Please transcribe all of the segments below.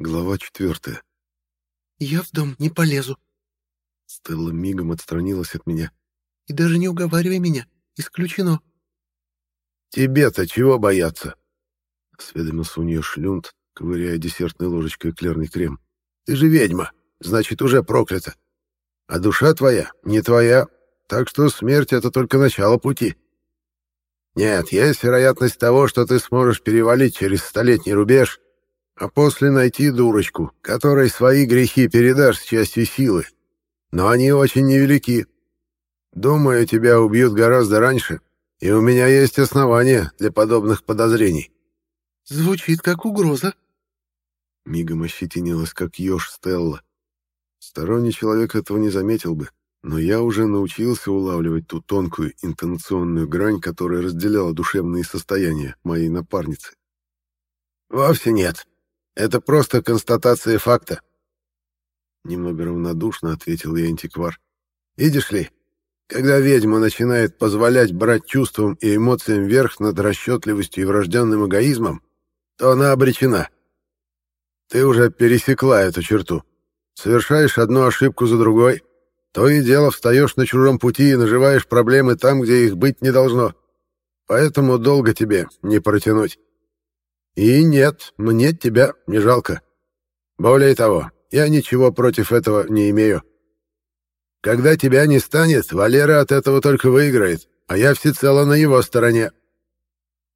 Глава четвертая. «Я в дом не полезу». Стелла мигом отстранилась от меня. «И даже не уговаривай меня. Исключено». «Тебе-то чего бояться?» — осведомился у нее шлюнт, ковыряя десертной ложечкой эклерный крем. «Ты же ведьма, значит, уже проклята. А душа твоя не твоя, так что смерть — это только начало пути. Нет, есть вероятность того, что ты сможешь перевалить через столетний рубеж а после найти дурочку, которой свои грехи передашь с частью силы. Но они очень невелики. Думаю, тебя убьют гораздо раньше, и у меня есть основания для подобных подозрений». «Звучит как угроза». Мигом ощетинилась, как еж Стелла. Сторонний человек этого не заметил бы, но я уже научился улавливать ту тонкую интонационную грань, которая разделяла душевные состояния моей напарницы. «Вовсе нет», это просто констатация факта. Немного равнодушно ответил я антиквар. Видишь ли, когда ведьма начинает позволять брать чувствам и эмоциям верх над расчетливостью и врожденным эгоизмом, то она обречена. Ты уже пересекла эту черту. Совершаешь одну ошибку за другой, то и дело встаешь на чужом пути и наживаешь проблемы там, где их быть не должно. Поэтому долго тебе не протянуть. И нет, мне тебя не жалко. Более того, я ничего против этого не имею. Когда тебя не станет, Валера от этого только выиграет, а я всецело на его стороне.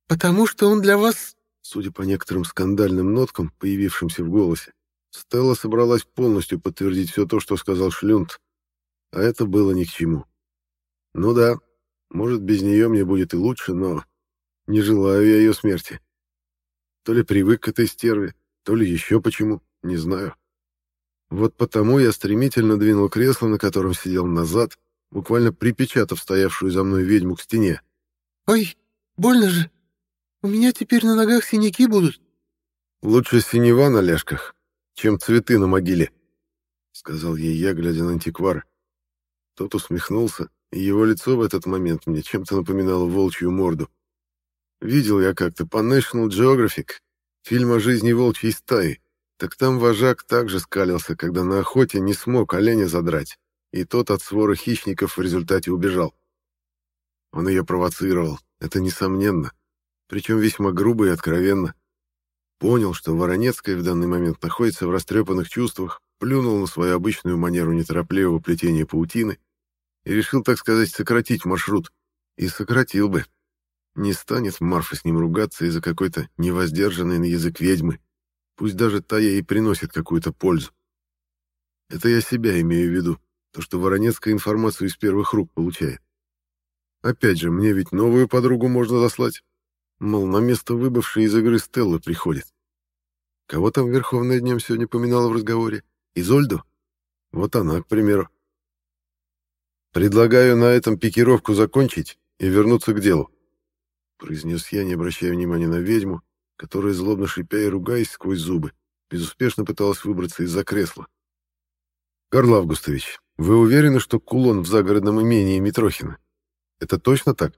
Потому что он для вас, судя по некоторым скандальным ноткам, появившимся в голосе, Стелла собралась полностью подтвердить все то, что сказал Шлюнт. А это было ни к чему. Ну да, может, без нее мне будет и лучше, но не желаю я ее смерти. То ли привык к этой стерве, то ли еще почему, не знаю. Вот потому я стремительно двинул кресло, на котором сидел назад, буквально припечатав стоявшую за мной ведьму к стене. «Ой, больно же! У меня теперь на ногах синяки будут!» «Лучше синева на ляжках, чем цветы на могиле», — сказал ей я, глядя на антиквара. Тот усмехнулся, и его лицо в этот момент мне чем-то напоминало волчью морду. Видел я как-то по National Geographic фильм о жизни волчьей стаи. Так там вожак также скалился, когда на охоте не смог оленя задрать, и тот от свора хищников в результате убежал. Он ее провоцировал, это несомненно, причем весьма грубо и откровенно. Понял, что Воронецкая в данный момент находится в растрепанных чувствах, плюнул на свою обычную манеру неторопливого плетения паутины и решил, так сказать, сократить маршрут. И сократил бы, не станет Марфа с ним ругаться из-за какой-то невоздержанной на язык ведьмы, пусть даже та ей приносит какую-то пользу. Это я себя имею в виду, то, что Воронецкая информацию из первых рук получает. Опять же, мне ведь новую подругу можно заслать. Мол, на место выбывшей из игры Стелла приходит. Кого там Верховная днем сегодня поминала в разговоре? Изольду? Вот она, к примеру. Предлагаю на этом пикировку закончить и вернуться к делу произнес я, не обращая внимания на ведьму, которая, злобно шипя и ругаясь сквозь зубы, безуспешно пыталась выбраться из-за кресла. «Карл Августович, вы уверены, что кулон в загородном имении Митрохина? Это точно так?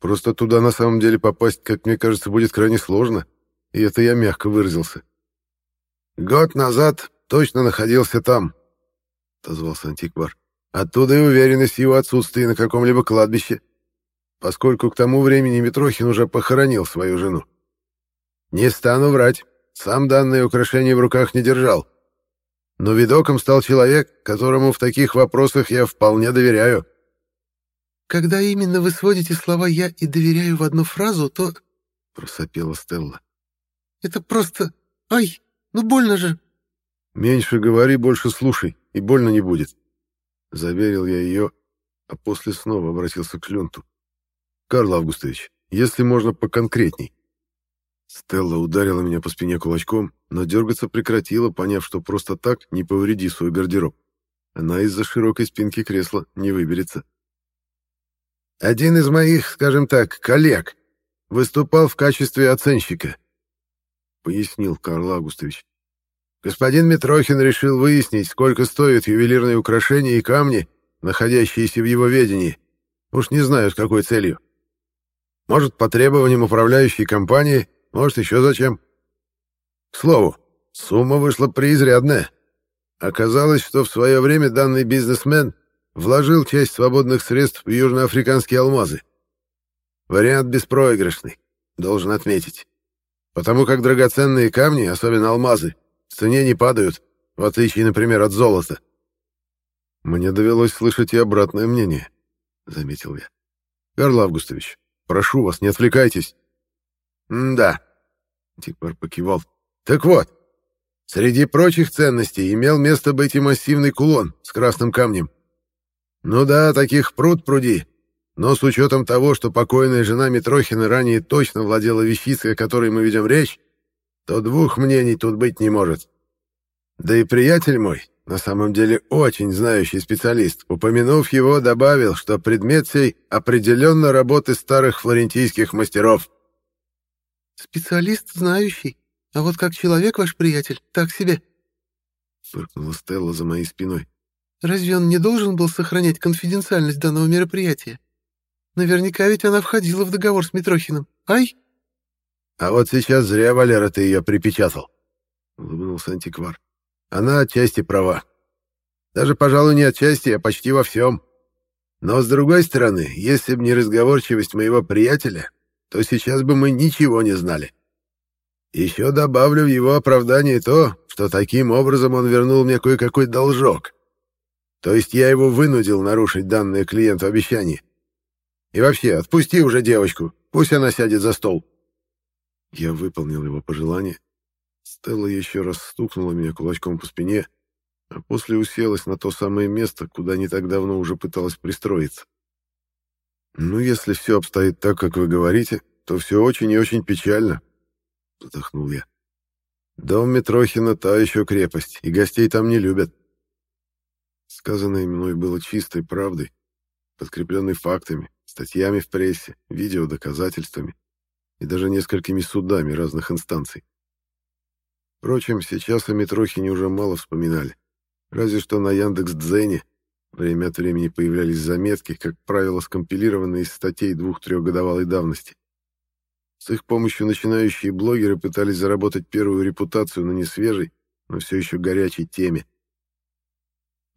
Просто туда на самом деле попасть, как мне кажется, будет крайне сложно, и это я мягко выразился». «Год назад точно находился там», — отозвался антиквар. «Оттуда и уверенность в его отсутствии на каком-либо кладбище» поскольку к тому времени Митрохин уже похоронил свою жену. Не стану врать, сам данное украшение в руках не держал. Но видоком стал человек, которому в таких вопросах я вполне доверяю. «Когда именно вы сводите слова «я» и «доверяю» в одну фразу, то...» — просопела Стелла. «Это просто... Ай, ну больно же!» «Меньше говори, больше слушай, и больно не будет», — заверил я ее, а после снова обратился к Шлюнту. Карл Августович, если можно поконкретней. Стелла ударила меня по спине кулачком, но дергаться прекратила, поняв, что просто так не повреди свой гардероб. Она из-за широкой спинки кресла не выберется. «Один из моих, скажем так, коллег выступал в качестве оценщика», — пояснил Карл Августович. «Господин Митрохин решил выяснить, сколько стоят ювелирные украшения и камни, находящиеся в его ведении. Уж не знаю, с какой целью. Может, по требованиям управляющей компании, может, еще зачем. К слову, сумма вышла преизрядная. Оказалось, что в свое время данный бизнесмен вложил часть свободных средств в южноафриканские алмазы. Вариант беспроигрышный, должен отметить. Потому как драгоценные камни, особенно алмазы, в цене не падают, в отличие, например, от золота. Мне довелось слышать и обратное мнение, — заметил я. Карл Августович, прошу вас, не отвлекайтесь. «Да», — Тиквар покивал. «Так вот, среди прочих ценностей имел место быть и массивный кулон с красным камнем. Ну да, таких пруд пруди, но с учетом того, что покойная жена Митрохина ранее точно владела вещицей, о которой мы ведем речь, то двух мнений тут быть не может. Да и приятель мой, на самом деле очень знающий специалист, упомянув его, добавил, что предмет сей определенно работы старых флорентийских мастеров. «Специалист знающий, а вот как человек ваш приятель, так себе», — фыркнула Стелла за моей спиной. «Разве он не должен был сохранять конфиденциальность данного мероприятия? Наверняка ведь она входила в договор с Митрохиным. Ай!» «А вот сейчас зря, Валера, ты ее припечатал», — улыбнулся антиквар. «Она отчасти права. Даже, пожалуй, не отчасти, а почти во всем. Но, с другой стороны, если бы не разговорчивость моего приятеля, то сейчас бы мы ничего не знали. Еще добавлю в его оправдание то, что таким образом он вернул мне кое-какой должок. То есть я его вынудил нарушить данное клиенту обещание. И вообще, отпусти уже девочку, пусть она сядет за стол. Я выполнил его пожелание. Стелла еще раз стукнула меня кулачком по спине, а после уселась на то самое место, куда не так давно уже пыталась пристроиться. «Ну, если все обстоит так, как вы говорите, то все очень и очень печально», — вздохнул я. «Дом Митрохина — та еще крепость, и гостей там не любят». Сказанное мной было чистой правдой, подкрепленной фактами, статьями в прессе, видеодоказательствами и даже несколькими судами разных инстанций. Впрочем, сейчас о Митрохине уже мало вспоминали, разве что на Яндекс.Дзене Время от времени появлялись заметки, как правило, скомпилированные из статей двух-трехгодовалой давности. С их помощью начинающие блогеры пытались заработать первую репутацию на несвежей, но все еще горячей теме.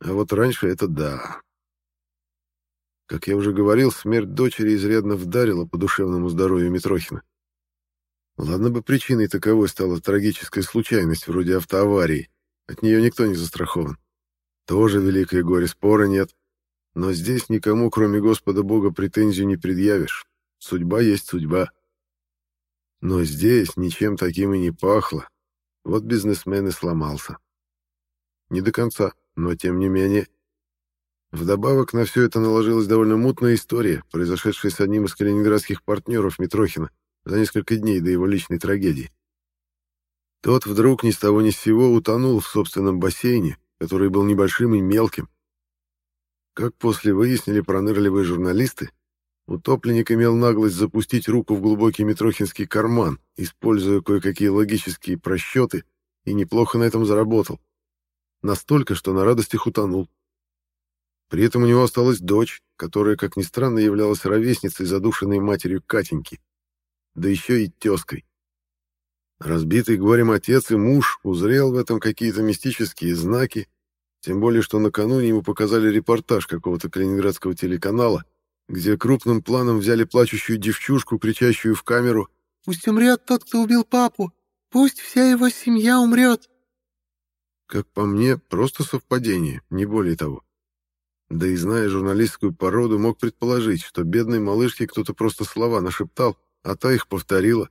А вот раньше это да. Как я уже говорил, смерть дочери изрядно вдарила по душевному здоровью Митрохина. Ладно бы причиной таковой стала трагическая случайность, вроде автоаварии. От нее никто не застрахован. Тоже великое горе, спора нет. Но здесь никому, кроме Господа Бога, претензию не предъявишь. Судьба есть судьба. Но здесь ничем таким и не пахло. Вот бизнесмен и сломался. Не до конца, но тем не менее. Вдобавок на все это наложилась довольно мутная история, произошедшая с одним из калининградских партнеров Митрохина за несколько дней до его личной трагедии. Тот вдруг ни с того ни с сего утонул в собственном бассейне, который был небольшим и мелким. Как после выяснили пронырливые журналисты, утопленник имел наглость запустить руку в глубокий Митрохинский карман, используя кое-какие логические просчеты, и неплохо на этом заработал. Настолько, что на радостях утонул. При этом у него осталась дочь, которая, как ни странно, являлась ровесницей задушенной матерью Катеньки, да еще и тезкой. Разбитый горем отец и муж узрел в этом какие-то мистические знаки, тем более, что накануне ему показали репортаж какого-то калининградского телеканала, где крупным планом взяли плачущую девчушку, кричащую в камеру «Пусть умрет тот, кто убил папу! Пусть вся его семья умрет!» Как по мне, просто совпадение, не более того. Да и зная журналистскую породу, мог предположить, что бедной малышке кто-то просто слова нашептал, а та их повторила.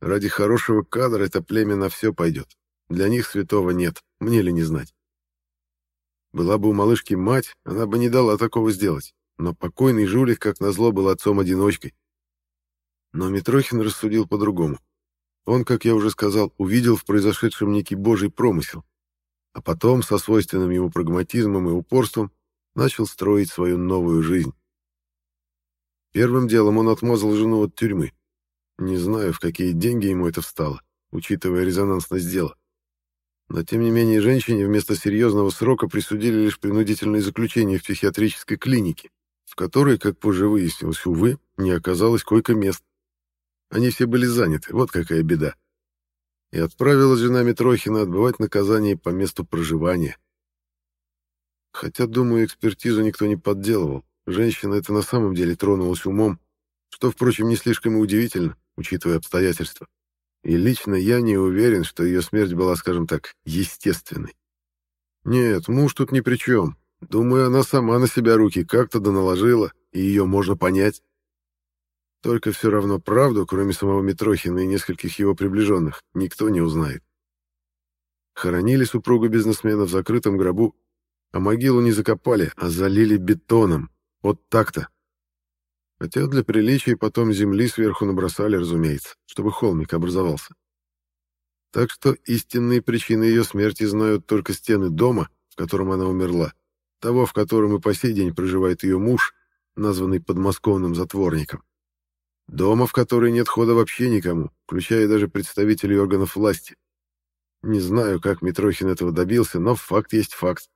Ради хорошего кадра это племя на все пойдет. Для них святого нет, мне ли не знать. Была бы у малышки мать, она бы не дала такого сделать, но покойный жулик, как назло, был отцом-одиночкой. Но Митрохин рассудил по-другому. Он, как я уже сказал, увидел в произошедшем некий божий промысел, а потом, со свойственным ему прагматизмом и упорством, начал строить свою новую жизнь. Первым делом он отмазал жену от тюрьмы, не знаю, в какие деньги ему это встало, учитывая резонансность дела. Но, тем не менее, женщине вместо серьезного срока присудили лишь принудительное заключение в психиатрической клинике, в которой, как позже выяснилось, увы, не оказалось койко-мест. Они все были заняты, вот какая беда. и отправила жена Митрохина отбывать наказание по месту проживания. Хотя, думаю, экспертизу никто не подделывал. Женщина это на самом деле тронулась умом, что, впрочем, не слишком и удивительно, учитывая обстоятельства. И лично я не уверен, что ее смерть была, скажем так, естественной. Нет, муж тут ни при чем. Думаю, она сама на себя руки как-то да наложила, и ее можно понять. Только все равно правду, кроме самого Митрохина и нескольких его приближенных, никто не узнает. Хоронили супругу бизнесмена в закрытом гробу, а могилу не закопали, а залили бетоном. Вот так-то. Хотя для приличия потом земли сверху набросали, разумеется, чтобы холмик образовался. Так что истинные причины ее смерти знают только стены дома, в котором она умерла, того, в котором и по сей день проживает ее муж, названный подмосковным затворником. Дома, в который нет хода вообще никому, включая даже представителей органов власти. Не знаю, как Митрохин этого добился, но факт есть факт.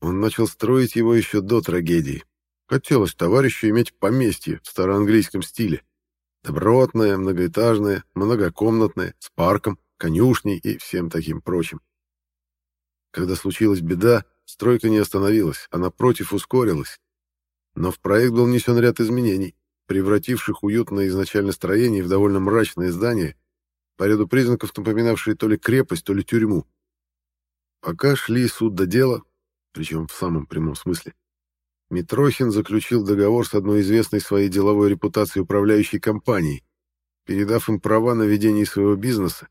Он начал строить его еще до трагедии. Хотелось товарищу иметь поместье в староанглийском стиле. Добротное, многоэтажное, многокомнатное, с парком, конюшней и всем таким прочим. Когда случилась беда, стройка не остановилась, а напротив ускорилась. Но в проект был внесен ряд изменений, превративших уютное изначально строение в довольно мрачное здание, по ряду признаков напоминавшее то ли крепость, то ли тюрьму. Пока шли суд до дела, причем в самом прямом смысле. Митрохин заключил договор с одной известной своей деловой репутацией управляющей компанией, передав им права на ведение своего бизнеса,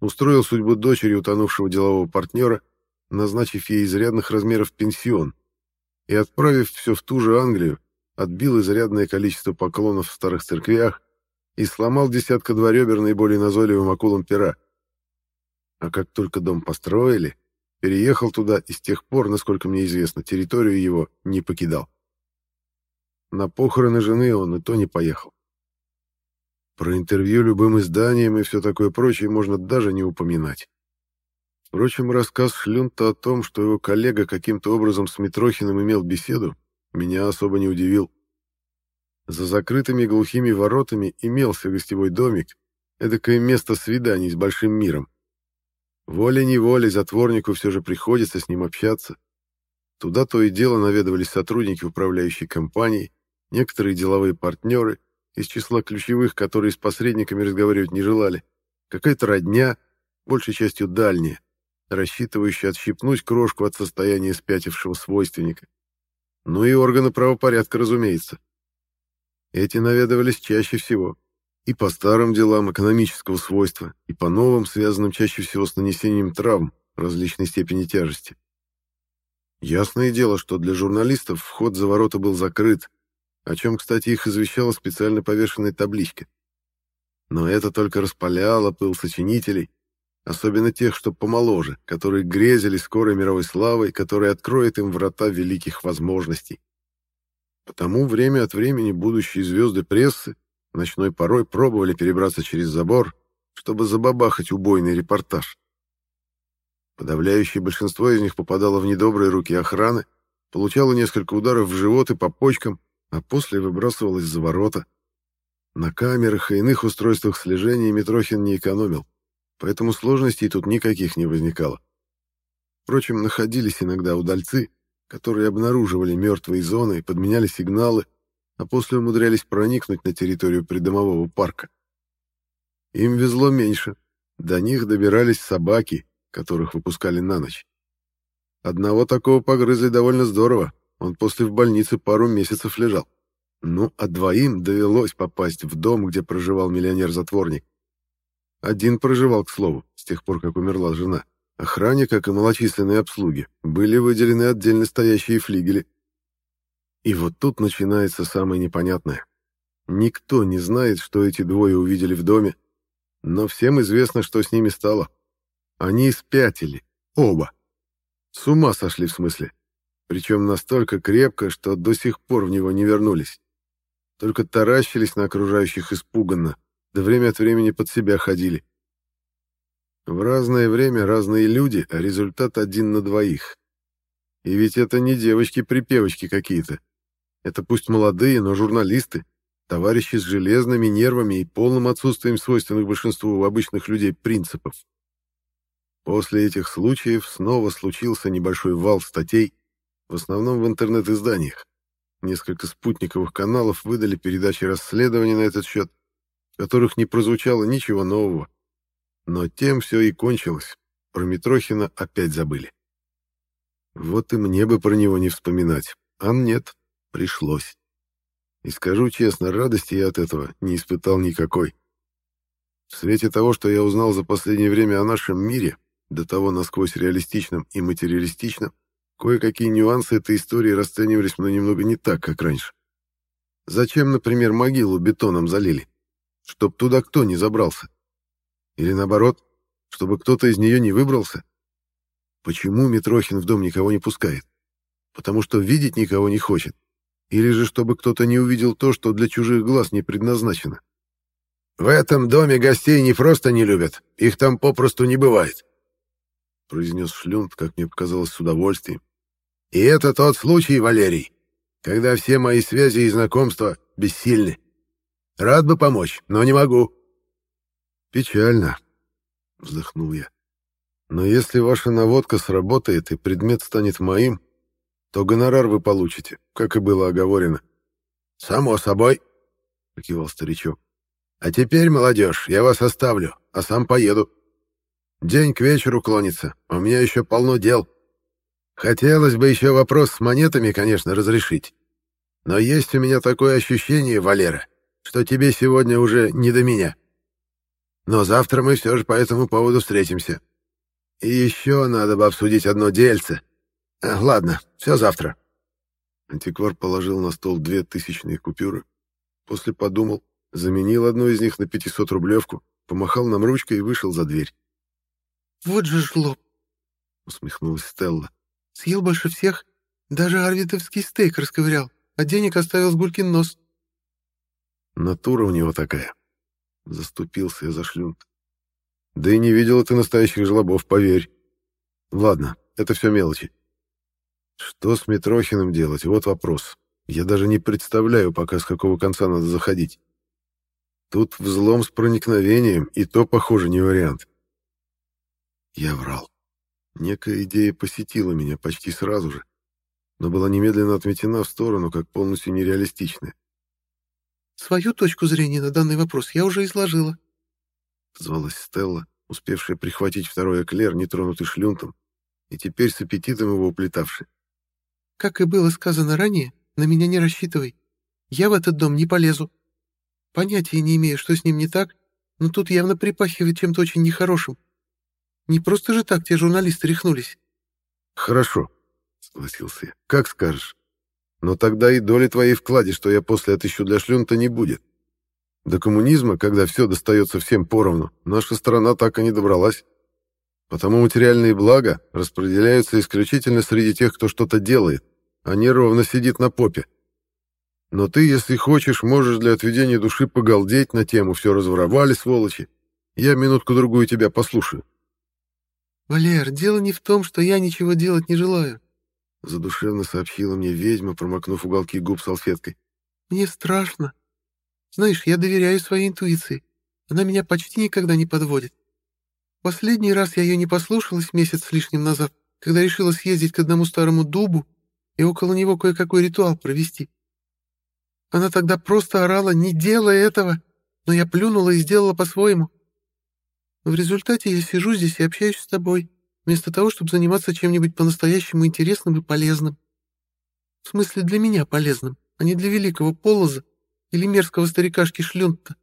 устроил судьбу дочери утонувшего делового партнера, назначив ей изрядных размеров пенсион, и, отправив все в ту же Англию, отбил изрядное количество поклонов в старых церквях и сломал десятка-два ребер наиболее назойливым акулам пера. А как только дом построили, переехал туда и с тех пор, насколько мне известно, территорию его не покидал. На похороны жены он и то не поехал. Про интервью любым изданиям и все такое прочее можно даже не упоминать. Впрочем, рассказ Шлюнта о том, что его коллега каким-то образом с Митрохиным имел беседу, меня особо не удивил. За закрытыми глухими воротами имелся гостевой домик, эдакое место свиданий с большим миром. Волей-неволей затворнику все же приходится с ним общаться. Туда то и дело наведывались сотрудники управляющей компании, некоторые деловые партнеры, из числа ключевых, которые с посредниками разговаривать не желали, какая-то родня, большей частью дальняя, рассчитывающая отщипнуть крошку от состояния спятившего свойственника. Ну и органы правопорядка, разумеется. Эти наведывались чаще всего, и по старым делам экономического свойства, и по новым, связанным чаще всего с нанесением травм различной степени тяжести. Ясное дело, что для журналистов вход за ворота был закрыт, о чем, кстати, их извещала специально повешенная табличка. Но это только распаляло пыл сочинителей, особенно тех, что помоложе, которые грезили скорой мировой славой, которая откроет им врата великих возможностей. Потому время от времени будущие звезды прессы ночной порой пробовали перебраться через забор, чтобы забабахать убойный репортаж. Подавляющее большинство из них попадало в недобрые руки охраны, получало несколько ударов в живот и по почкам, а после выбрасывалось за ворота. На камерах и иных устройствах слежения Митрохин не экономил, поэтому сложностей тут никаких не возникало. Впрочем, находились иногда удальцы, которые обнаруживали мертвые зоны и подменяли сигналы, а после умудрялись проникнуть на территорию придомового парка. Им везло меньше. До них добирались собаки, которых выпускали на ночь. Одного такого погрызли довольно здорово. Он после в больнице пару месяцев лежал. Ну, а двоим довелось попасть в дом, где проживал миллионер-затворник. Один проживал, к слову, с тех пор, как умерла жена. Охране, как и малочисленной обслуге, были выделены отдельно стоящие флигели — и вот тут начинается самое непонятное. Никто не знает, что эти двое увидели в доме, но всем известно, что с ними стало. Они спятили. Оба. С ума сошли в смысле. Причем настолько крепко, что до сих пор в него не вернулись. Только таращились на окружающих испуганно, да время от времени под себя ходили. В разное время разные люди, а результат один на двоих. И ведь это не девочки-припевочки какие-то. Это пусть молодые, но журналисты, Товарищи с железными нервами и полным отсутствием свойственных большинству обычных людей принципов. После этих случаев снова случился небольшой вал статей, в основном в интернет-изданиях. Несколько спутниковых каналов выдали передачи расследований на этот счет, в которых не прозвучало ничего нового. Но тем все и кончилось. Про Митрохина опять забыли. Вот и мне бы про него не вспоминать. А нет, пришлось. И скажу честно, радости я от этого не испытал никакой. В свете того, что я узнал за последнее время о нашем мире, до того насквозь реалистичном и материалистичном, кое-какие нюансы этой истории расценивались мной немного не так, как раньше. Зачем, например, могилу бетоном залили? Чтоб туда кто не забрался? Или наоборот, чтобы кто-то из нее не выбрался? Почему Митрохин в дом никого не пускает? Потому что видеть никого не хочет? Или же чтобы кто-то не увидел то, что для чужих глаз не предназначено? «В этом доме гостей не просто не любят, их там попросту не бывает», — произнес Шлюнд, как мне показалось, с удовольствием. «И это тот случай, Валерий, когда все мои связи и знакомства бессильны. Рад бы помочь, но не могу». «Печально», — вздохнул я. «Но если ваша наводка сработает и предмет станет моим, то гонорар вы получите, как и было оговорено». «Само собой», — покивал старичок. «А теперь, молодежь, я вас оставлю, а сам поеду. День к вечеру клонится, а у меня еще полно дел. Хотелось бы еще вопрос с монетами, конечно, разрешить. Но есть у меня такое ощущение, Валера, что тебе сегодня уже не до меня. Но завтра мы все же по этому поводу встретимся. И еще надо бы обсудить одно дельце. А, ладно, все завтра. Антиквар положил на стол две тысячные купюры. После подумал, заменил одну из них на 500-рублевку, помахал нам ручкой и вышел за дверь. «Вот же жлоб!» — усмехнулась Стелла. «Съел больше всех, даже арвитовский стейк расковырял, а денег оставил с гулькин нос». «Натура у него такая», — заступился я за шлюнт. «Да и не видел ты настоящих жлобов, поверь. Ладно, это все мелочи. Что с Митрохиным делать? Вот вопрос. Я даже не представляю пока, с какого конца надо заходить. Тут взлом с проникновением, и то, похоже, не вариант. Я врал. Некая идея посетила меня почти сразу же, но была немедленно отметена в сторону, как полностью нереалистичная. «Свою точку зрения на данный вопрос я уже изложила», — звалась Стелла, успевшая прихватить второй эклер, нетронутый шлюнтом, и теперь с аппетитом его уплетавший. Как и было сказано ранее, на меня не рассчитывай. Я в этот дом не полезу. Понятия не имею, что с ним не так, но тут явно припахивает чем-то очень нехорошим. Не просто же так те журналисты рехнулись. Хорошо, согласился я. Как скажешь. Но тогда и доли твоей вкладе, что я после отыщу для шлюнта, не будет. До коммунизма, когда все достается всем поровну, наша страна так и не добралась. Потому материальные блага распределяются исключительно среди тех, кто что-то делает, а не ровно сидит на попе. Но ты, если хочешь, можешь для отведения души погалдеть на тему «все разворовали, сволочи». Я минутку-другую тебя послушаю. «Валер, дело не в том, что я ничего делать не желаю», — задушевно сообщила мне ведьма, промокнув уголки губ салфеткой. «Мне страшно. Знаешь, я доверяю своей интуиции. Она меня почти никогда не подводит. Последний раз я ее не послушалась месяц с лишним назад, когда решила съездить к одному старому дубу и около него кое-какой ритуал провести. Она тогда просто орала «Не делай этого!», но я плюнула и сделала по-своему. В результате я сижу здесь и общаюсь с тобой, вместо того, чтобы заниматься чем-нибудь по-настоящему интересным и полезным. В смысле, для меня полезным, а не для великого Полоза или мерзкого старикашки Шлюнта.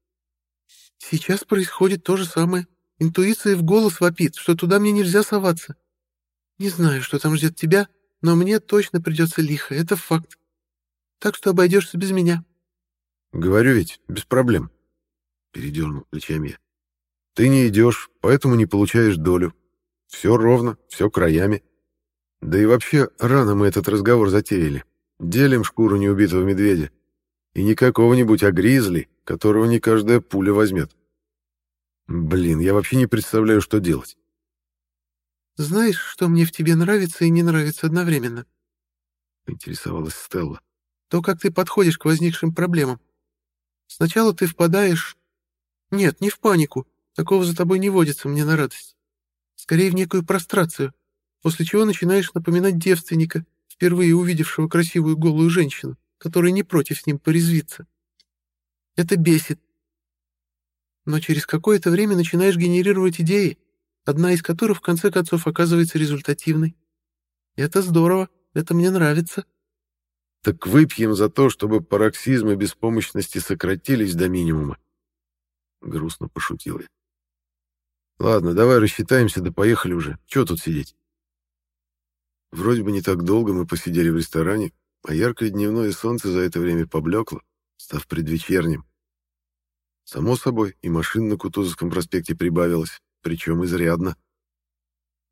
Сейчас происходит то же самое. Интуиция в голос вопит, что туда мне нельзя соваться. Не знаю, что там ждет тебя, но мне точно придется лихо, это факт. Так что обойдешься без меня. Говорю ведь, без проблем. Передернул плечами я. Ты не идешь, поэтому не получаешь долю. Все ровно, все краями. Да и вообще, рано мы этот разговор затеяли. Делим шкуру неубитого медведя. И не какого-нибудь, а гризли, которого не каждая пуля возьмет. Блин, я вообще не представляю, что делать. «Знаешь, что мне в тебе нравится и не нравится одновременно?» — поинтересовалась Стелла. «То, как ты подходишь к возникшим проблемам. Сначала ты впадаешь... Нет, не в панику. Такого за тобой не водится мне на радость. Скорее в некую прострацию, после чего начинаешь напоминать девственника, впервые увидевшего красивую голую женщину, которая не против с ним порезвиться. Это бесит. Но через какое-то время начинаешь генерировать идеи, одна из которых в конце концов оказывается результативной. Это здорово, это мне нравится. Так выпьем за то, чтобы пароксизмы беспомощности сократились до минимума. Грустно пошутил я. Ладно, давай рассчитаемся, да поехали уже. Чего тут сидеть? Вроде бы не так долго мы посидели в ресторане, а яркое дневное солнце за это время поблекло, став предвечерним. Само собой, и машин на Кутузовском проспекте прибавилось, причем изрядно.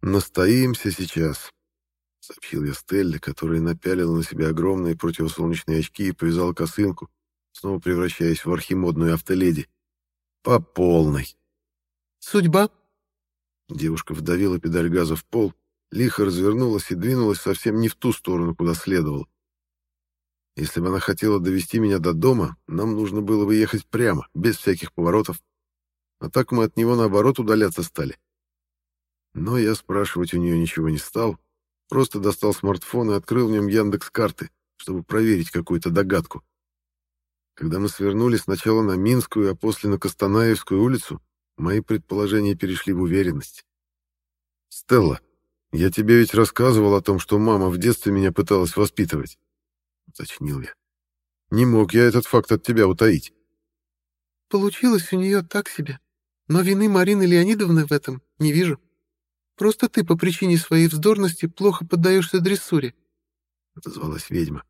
«Настоимся сейчас», — сообщил я Стелле, которая напялила на себя огромные противосолнечные очки и повязала косынку, снова превращаясь в архимодную автоледи. «По полной». «Судьба?» Девушка вдавила педаль газа в пол, лихо развернулась и двинулась совсем не в ту сторону, куда следовало. Если бы она хотела довести меня до дома, нам нужно было бы ехать прямо, без всяких поворотов. А так мы от него, наоборот, удаляться стали. Но я спрашивать у нее ничего не стал, просто достал смартфон и открыл в нем Яндекс-карты, чтобы проверить какую-то догадку. Когда мы свернули сначала на Минскую, а после на Костанаевскую улицу, мои предположения перешли в уверенность. «Стелла, я тебе ведь рассказывал о том, что мама в детстве меня пыталась воспитывать. — уточнил я. «Не мог я этот факт от тебя утаить». «Получилось у нее так себе. Но вины Марины Леонидовны в этом не вижу. Просто ты по причине своей вздорности плохо поддаешься дрессуре», — отозвалась ведьма.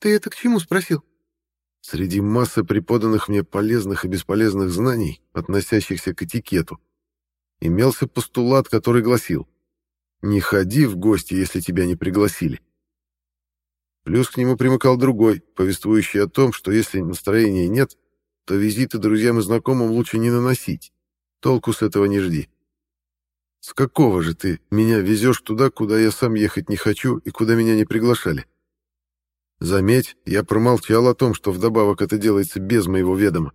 «Ты это к чему спросил?» Среди массы преподанных мне полезных и бесполезных знаний, относящихся к этикету, имелся постулат, который гласил «Не ходи в гости, если тебя не пригласили». Плюс к нему примыкал другой, повествующий о том, что если настроения нет, то визиты друзьям и знакомым лучше не наносить. Толку с этого не жди. С какого же ты меня везешь туда, куда я сам ехать не хочу и куда меня не приглашали? Заметь, я промолчал о том, что вдобавок это делается без моего ведома.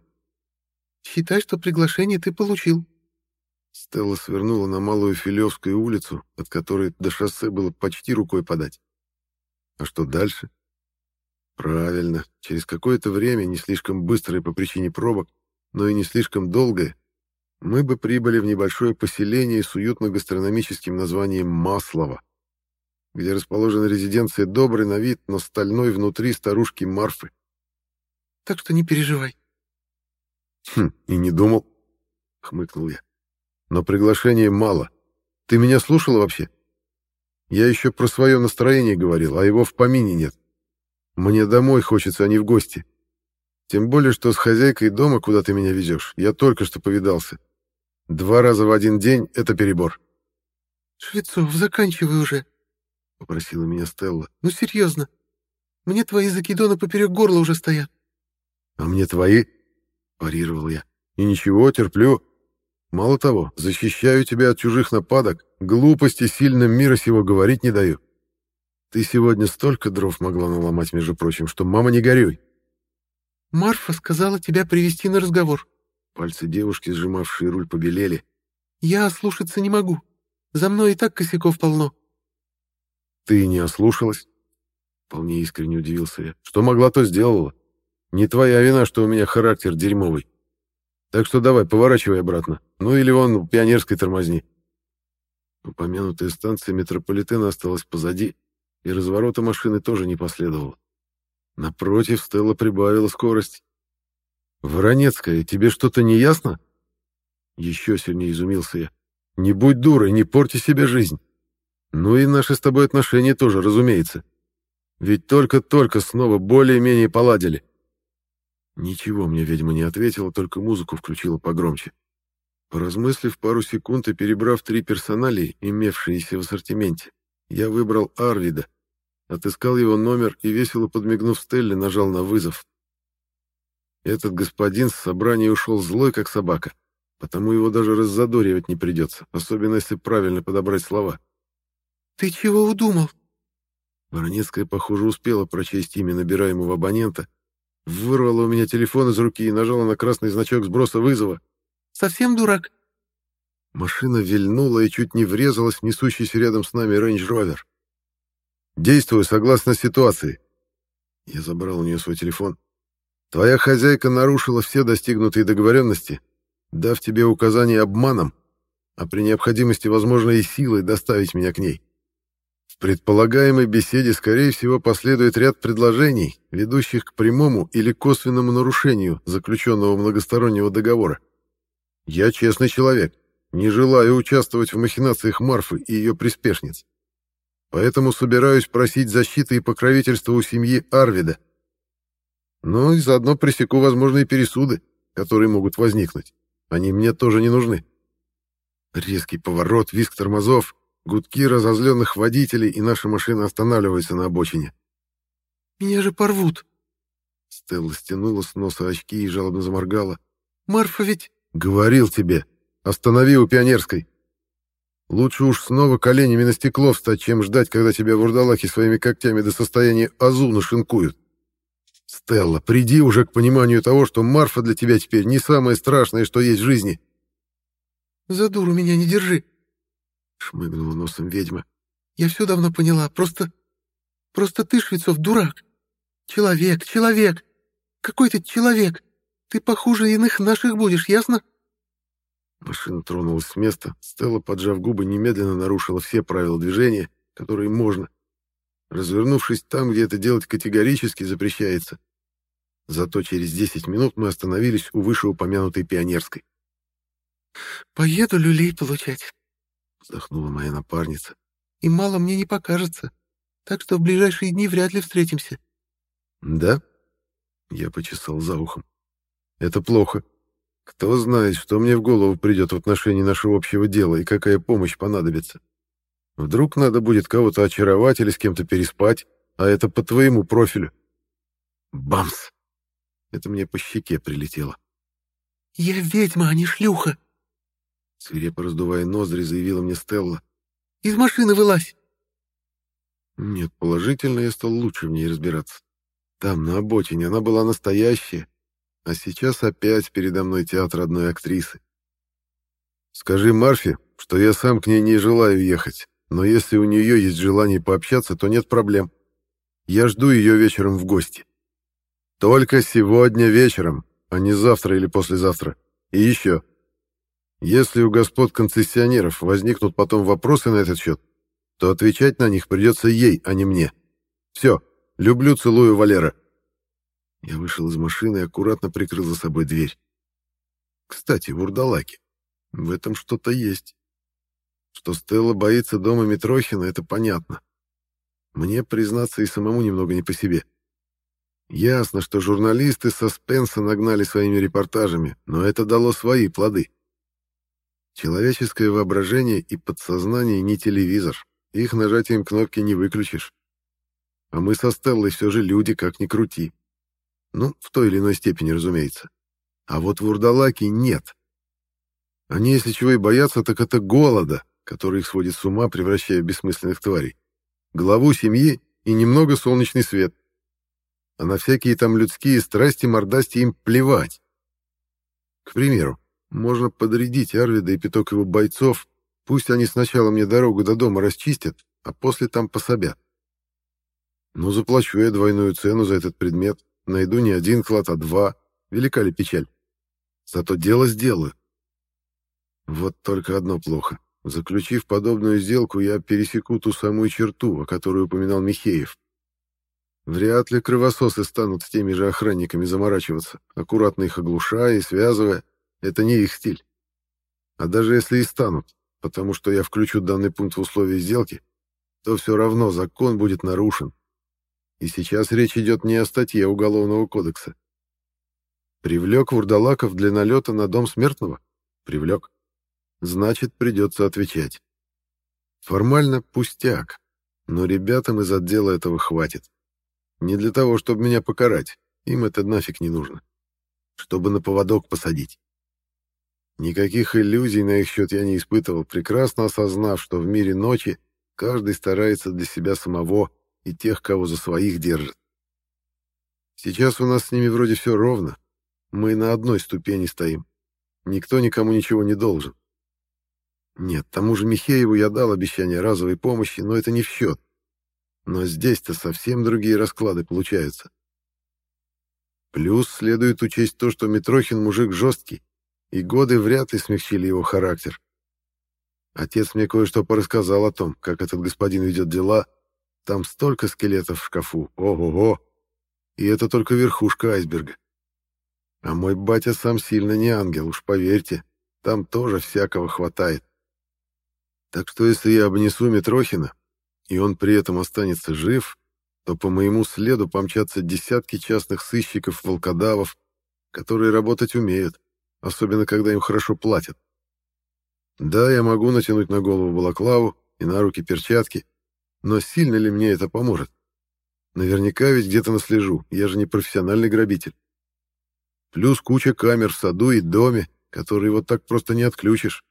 «Считай, что приглашение ты получил». Стелла свернула на Малую Филевскую улицу, от которой до шоссе было почти рукой подать. А что дальше? Правильно, через какое-то время, не слишком быстрое по причине пробок, но и не слишком долгое, мы бы прибыли в небольшое поселение с уютно-гастрономическим названием Маслово, где расположена резиденция добрый на вид, но стальной внутри старушки Марфы. Так что не переживай. Хм, и не думал, хмыкнул я. Но приглашения мало. Ты меня слушала вообще? Я еще про свое настроение говорил, а его в помине нет. Мне домой хочется, а не в гости. Тем более, что с хозяйкой дома, куда ты меня везешь, я только что повидался. Два раза в один день — это перебор. «Швецов, заканчивай уже», — попросила меня Стелла. «Ну, серьезно. Мне твои закидоны поперек горла уже стоят». «А мне твои?» — парировал я. «И ничего, терплю. Мало того, защищаю тебя от чужих нападок, глупости сильным мира сего говорить не даю. Ты сегодня столько дров могла наломать, между прочим, что мама не горюй. Марфа сказала тебя привести на разговор. Пальцы девушки, сжимавшие руль, побелели. Я ослушаться не могу. За мной и так косяков полно. Ты не ослушалась? Вполне искренне удивился я. Что могла, то сделала. Не твоя вина, что у меня характер дерьмовый. Так что давай, поворачивай обратно. Ну или вон у пионерской тормозни. Упомянутая станция метрополитена осталась позади, и разворота машины тоже не последовало. Напротив, Стелла прибавила скорость. «Воронецкая, тебе что-то не ясно?» Еще сильнее изумился я. «Не будь дурой, не порти себе жизнь. Ну и наши с тобой отношения тоже, разумеется. Ведь только-только снова более-менее поладили. Ничего мне ведьма не ответила, только музыку включила погромче. Поразмыслив пару секунд и перебрав три персоналии, имевшиеся в ассортименте, я выбрал Арвида, отыскал его номер и, весело подмигнув Стелле, нажал на вызов. Этот господин с собрания ушел злой, как собака, потому его даже раззадоривать не придется, особенно если правильно подобрать слова. «Ты чего удумал?» Воронецкая, похоже, успела прочесть имя набираемого абонента, вырвала у меня телефон из руки и нажала на красный значок сброса вызова. «Совсем дурак?» Машина вильнула и чуть не врезалась в несущийся рядом с нами рейндж-ровер. «Действую согласно ситуации». Я забрал у нее свой телефон. «Твоя хозяйка нарушила все достигнутые договоренности, дав тебе указание обманом, а при необходимости, возможно, и силой доставить меня к ней. Предполагаемой беседе, скорее всего, последует ряд предложений, ведущих к прямому или косвенному нарушению заключенного многостороннего договора. Я честный человек, не желаю участвовать в махинациях Марфы и ее приспешниц. Поэтому собираюсь просить защиты и покровительства у семьи Арвида. Но и заодно пресеку возможные пересуды, которые могут возникнуть. Они мне тоже не нужны. Резкий поворот, визг тормозов, гудки разозленных водителей, и наша машина останавливается на обочине. «Меня же порвут!» Стелла стянула с носа очки и жалобно заморгала. «Марфа ведь...» «Говорил тебе, останови у Пионерской. Лучше уж снова коленями на стекло встать, чем ждать, когда тебя вурдалаки своими когтями до состояния азу нашинкуют. Стелла, приди уже к пониманию того, что Марфа для тебя теперь не самое страшное, что есть в жизни». «За дуру меня не держи!» Шмыгнула носом ведьма. «Я все давно поняла. Просто... Просто ты, Швецов, дурак. Человек, человек. Какой ты человек. Ты похуже иных наших будешь, ясно?» Машина тронулась с места. Стелла, поджав губы, немедленно нарушила все правила движения, которые можно. Развернувшись там, где это делать категорически запрещается. Зато через 10 минут мы остановились у вышеупомянутой пионерской. «Поеду люлей получать», — вздохнула моя напарница. «И мало мне не покажется, так что в ближайшие дни вряд ли встретимся». «Да?» — я почесал за ухом. «Это плохо. Кто знает, что мне в голову придет в отношении нашего общего дела и какая помощь понадобится. Вдруг надо будет кого-то очаровать или с кем-то переспать, а это по твоему профилю». Бамс! Это мне по щеке прилетело. «Я ведьма, а не шлюха!» Свирепо раздувая ноздри, заявила мне Стелла. «Из машины вылазь!» Нет, положительно я стал лучше в ней разбираться. Там, на обочине, она была настоящая, а сейчас опять передо мной театр одной актрисы. Скажи Марфе, что я сам к ней не желаю ехать, но если у нее есть желание пообщаться, то нет проблем. Я жду ее вечером в гости. Только сегодня вечером, а не завтра или послезавтра. И еще. Если у господ концессионеров возникнут потом вопросы на этот счет, то отвечать на них придется ей, а не мне. Все, люблю, целую, Валера. Я вышел из машины и аккуратно прикрыл за собой дверь. Кстати, вурдалаки. В этом что-то есть. Что Стелла боится дома Митрохина, это понятно. Мне, признаться, и самому немного не по себе. Ясно, что журналисты со Спенса нагнали своими репортажами, но это дало свои плоды. Человеческое воображение и подсознание не телевизор. Их нажатием кнопки не выключишь. А мы со Стеллой все же люди, как ни крути. Ну, в той или иной степени, разумеется. А вот вурдалаки нет. Они, если чего и боятся, так это голода, который их сводит с ума, превращая в бессмысленных тварей. Главу семьи и немного солнечный свет. А на всякие там людские страсти мордасти им плевать. К примеру, можно подрядить Арвида и пяток его бойцов, пусть они сначала мне дорогу до дома расчистят, а после там пособят. Ну, заплачу я двойную цену за этот предмет, найду не один клад, а два. Велика ли печаль? Зато дело сделаю. Вот только одно плохо. Заключив подобную сделку, я пересеку ту самую черту, о которой упоминал Михеев. Вряд ли кровососы станут с теми же охранниками заморачиваться, аккуратно их оглушая и связывая. Это не их стиль. А даже если и станут, потому что я включу данный пункт в условия сделки, то все равно закон будет нарушен. И сейчас речь идет не о статье Уголовного кодекса. Привлек вурдалаков для налета на дом смертного? Привлек. Значит, придется отвечать. Формально пустяк, но ребятам из отдела этого хватит. Не для того, чтобы меня покарать, им это нафиг не нужно. Чтобы на поводок посадить. Никаких иллюзий на их счет я не испытывал, прекрасно осознав, что в мире ночи каждый старается для себя самого и тех, кого за своих держит. Сейчас у нас с ними вроде все ровно. Мы на одной ступени стоим. Никто никому ничего не должен. Нет, тому же Михееву я дал обещание разовой помощи, но это не в счет. Но здесь-то совсем другие расклады получаются. Плюс следует учесть то, что Митрохин мужик жесткий, и годы вряд ли смягчили его характер. Отец мне кое-что порассказал о том, как этот господин ведет дела. Там столько скелетов в шкафу, ого-го! И это только верхушка айсберга. А мой батя сам сильно не ангел, уж поверьте, там тоже всякого хватает. Так что если я обнесу Митрохина, и он при этом останется жив, то по моему следу помчатся десятки частных сыщиков-волкодавов, которые работать умеют, особенно когда им хорошо платят. Да, я могу натянуть на голову балаклаву и на руки перчатки, но сильно ли мне это поможет? Наверняка ведь где-то наслежу, я же не профессиональный грабитель. Плюс куча камер в саду и доме, которые вот так просто не отключишь.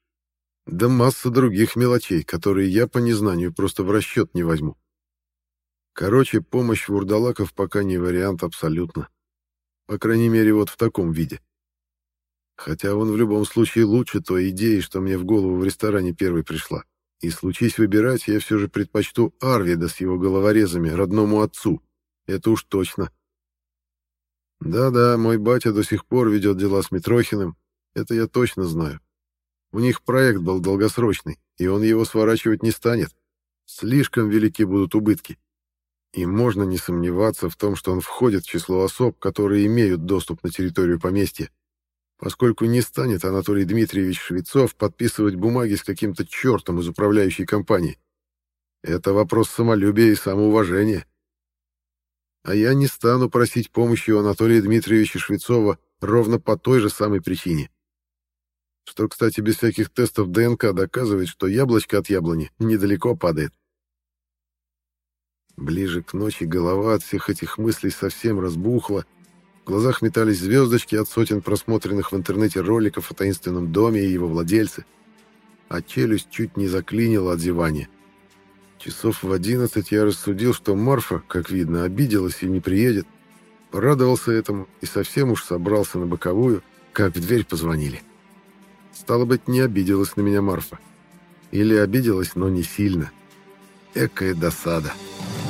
Да масса других мелочей, которые я по незнанию просто в расчет не возьму. Короче, помощь вурдалаков пока не вариант абсолютно. По крайней мере, вот в таком виде. Хотя он в любом случае лучше той идеи, что мне в голову в ресторане первой пришла. И случись выбирать, я все же предпочту Арвида с его головорезами, родному отцу. Это уж точно. Да-да, мой батя до сих пор ведет дела с Митрохиным. Это я точно знаю. У них проект был долгосрочный, и он его сворачивать не станет. Слишком велики будут убытки. И можно не сомневаться в том, что он входит в число особ, которые имеют доступ на территорию поместья, поскольку не станет Анатолий Дмитриевич Швецов подписывать бумаги с каким-то чертом из управляющей компании. Это вопрос самолюбия и самоуважения. А я не стану просить помощи у Анатолия Дмитриевича Швецова ровно по той же самой причине что, кстати, без всяких тестов ДНК доказывает, что яблочко от яблони недалеко падает. Ближе к ночи голова от всех этих мыслей совсем разбухла, в глазах метались звездочки от сотен просмотренных в интернете роликов о таинственном доме и его владельце, а челюсть чуть не заклинила от зевания. Часов в одиннадцать я рассудил, что Марфа, как видно, обиделась и не приедет. Порадовался этому и совсем уж собрался на боковую, как в дверь позвонили. Стало быть, не обиделась на меня Марфа. Или обиделась, но не сильно. Экая досада. «Экая досада».